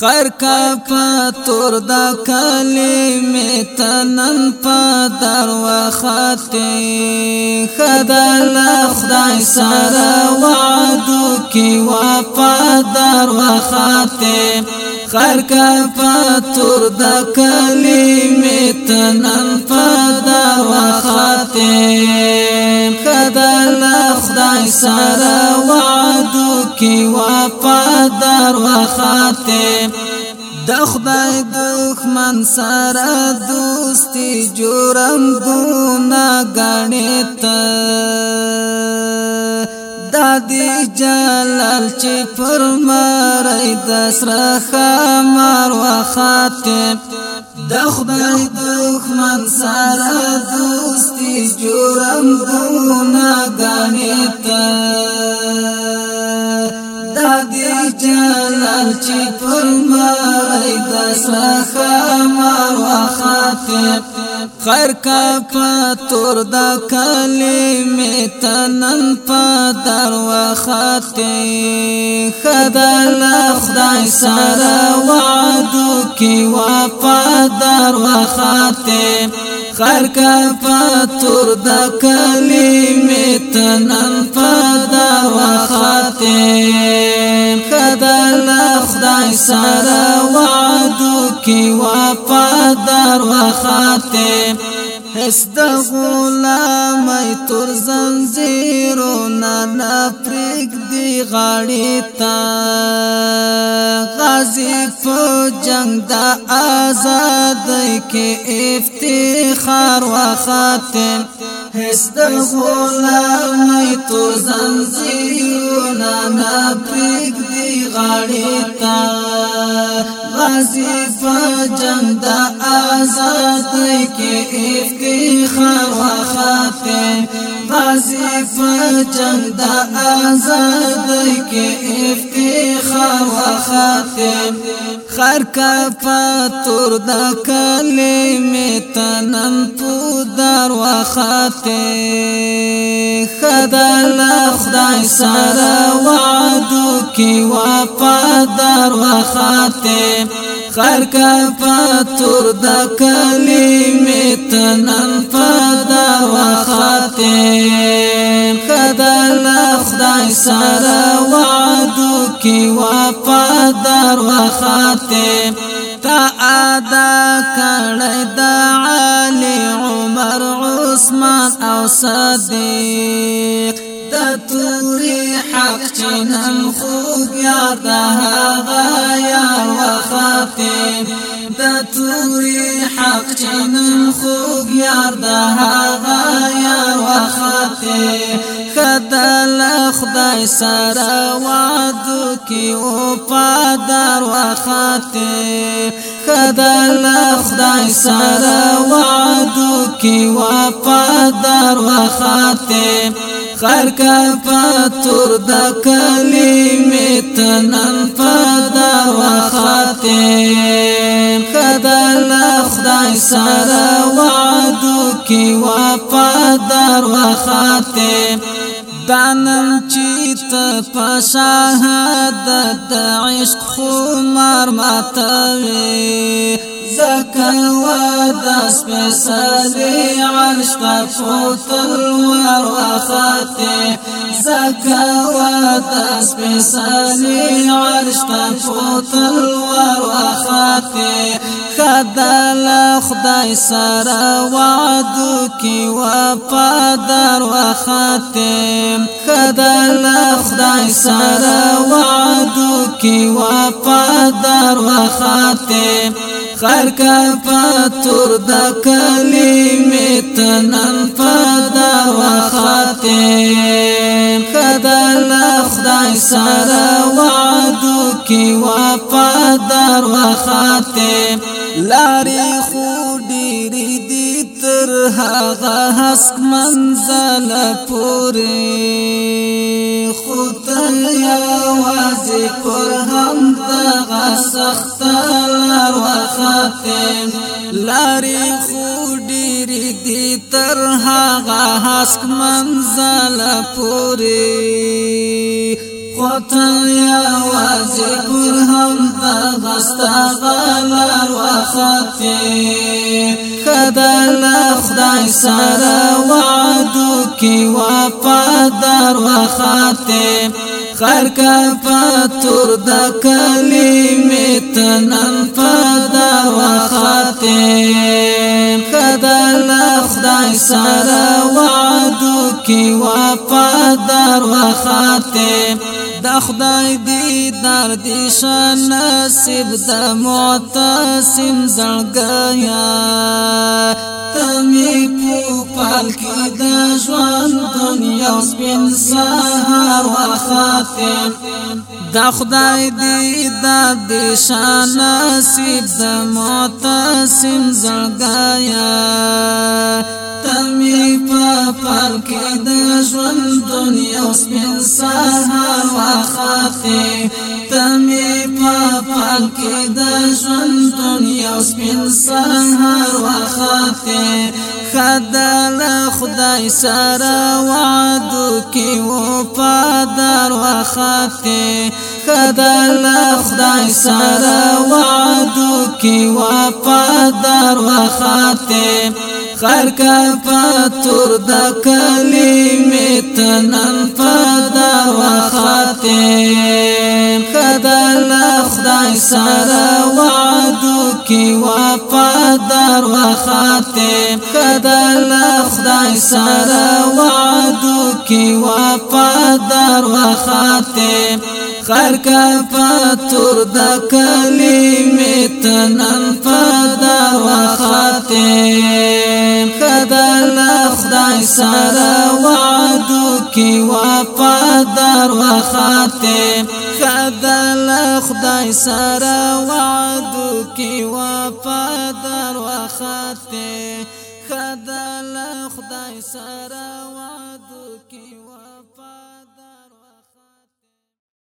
غر کا پتور دا کلمه تنن پدر و خاطی خدل خدای سره وعدو کی وفادر و خاطی غر کا پتور دا کلمه تنن پدر و خاطی خدل خدای سره وعدو کی وفادار وخاته د خدای دښمن سره دوستی جرم ګنا غنیت دادی جلال چې پر مړی د سره خمر وخاته د خدای دښمن سره دوستی جرم ګنا غنیت جلال چې پر ما ایدا سخا ما واخافت قر کا پتور دا کلمې تنن پدر وختې خدای خدای سره وعدو کې وفادار وختې خر کا پتور دا کلمې تنن پدر وختې خدای خدای سره وعدو کې وفادار وختې دی هس د غلام تر زنجیرو نه نفرق دی غاړی تا غازی په جنگ د آزاد کې افتخار وخاتم هس د غلام تر زنجیرو نه نفرق دی غاړی تا غازی فجم دا آزاد کی افتخار و خاتم غازی فجم دا آزاد کی افتخار و خاتم خر کا فاتور دا کلمه تنم پودار و خاتم خدال خدای سره وعدو کی وفادار و خاتم خر کفتور دا کلمې تنن فدا وخاتم خدا خدای سره وعدو کې وفادار وخاتم تا ادا کړی د علی عمر عثمان او صدیق ګوري حق چنن خوب یاد هغه یا وفاتې د توري حق چنن خوب یاد هغه یا وفاتې کدل خدای سره وعدو کی او پادر وخته کدل خدای سره وعدو کی او پادر وخته قر کا فاتور د کلمې تنن فدا وخاتم خدای خدای سره وعدو کې وفادار وخاتم دانن چې ته په شهادت عشق خمار ماتوي زکوا داس په سالي عرش ته پوتل ور وخته زکوا داس په سالي عرش ته پوتل ور وخته خدای خدای سره وعدو کی وفادار وخته خدای خدای سره وعدو کی وفادار وخته هر کا فاتور د کلمې تنن فدا وخاتم خدای خدای سره وعدو کې وفادار وخاتم لاري خو ډېری تر هغه حسک منزل پوری خود یواز پر هم دغه سخت وخاتم لاری خودی دی تر هغه حسک منزل پوری وطن يا وازي همدغه ستا غلا وختې خدای خدای سره وعدو کې وفادار وختې خر کا پتور د کلمې تنن فدا وختې خدای خدای سره وعدو وفادار وختې د خدای دار دی شان نصیب دا معتصم زړګیا تمې په پال کې د ژوند دنیا سهر سهار واخاتم د خدای دیدار دی شان نصیب د معتصم زړګیا ورکړ کې د ژوند دنیا اوس په سهار واخاخه تمه پاپال کې د ژوند دنیا اوس په سهار واخاخه خدای خدای سره وعده کې و پادر واخاخه خدای خدای سره وعده کې و پادر واخاخه قر کا فاتور د کلمې تنن فدا وخاتم خدل خدای سره وعدو کی وفادار وخاتم خدل خدای سره وعدو کی وفادار وخاتم خر کا فاتور د کلمې تنن فدا وخاتم خدای سره وعدو کی وفادار وخاتم خدای خدای سره وعدو کی وفادار وخاتم خدای خدای سره وعدو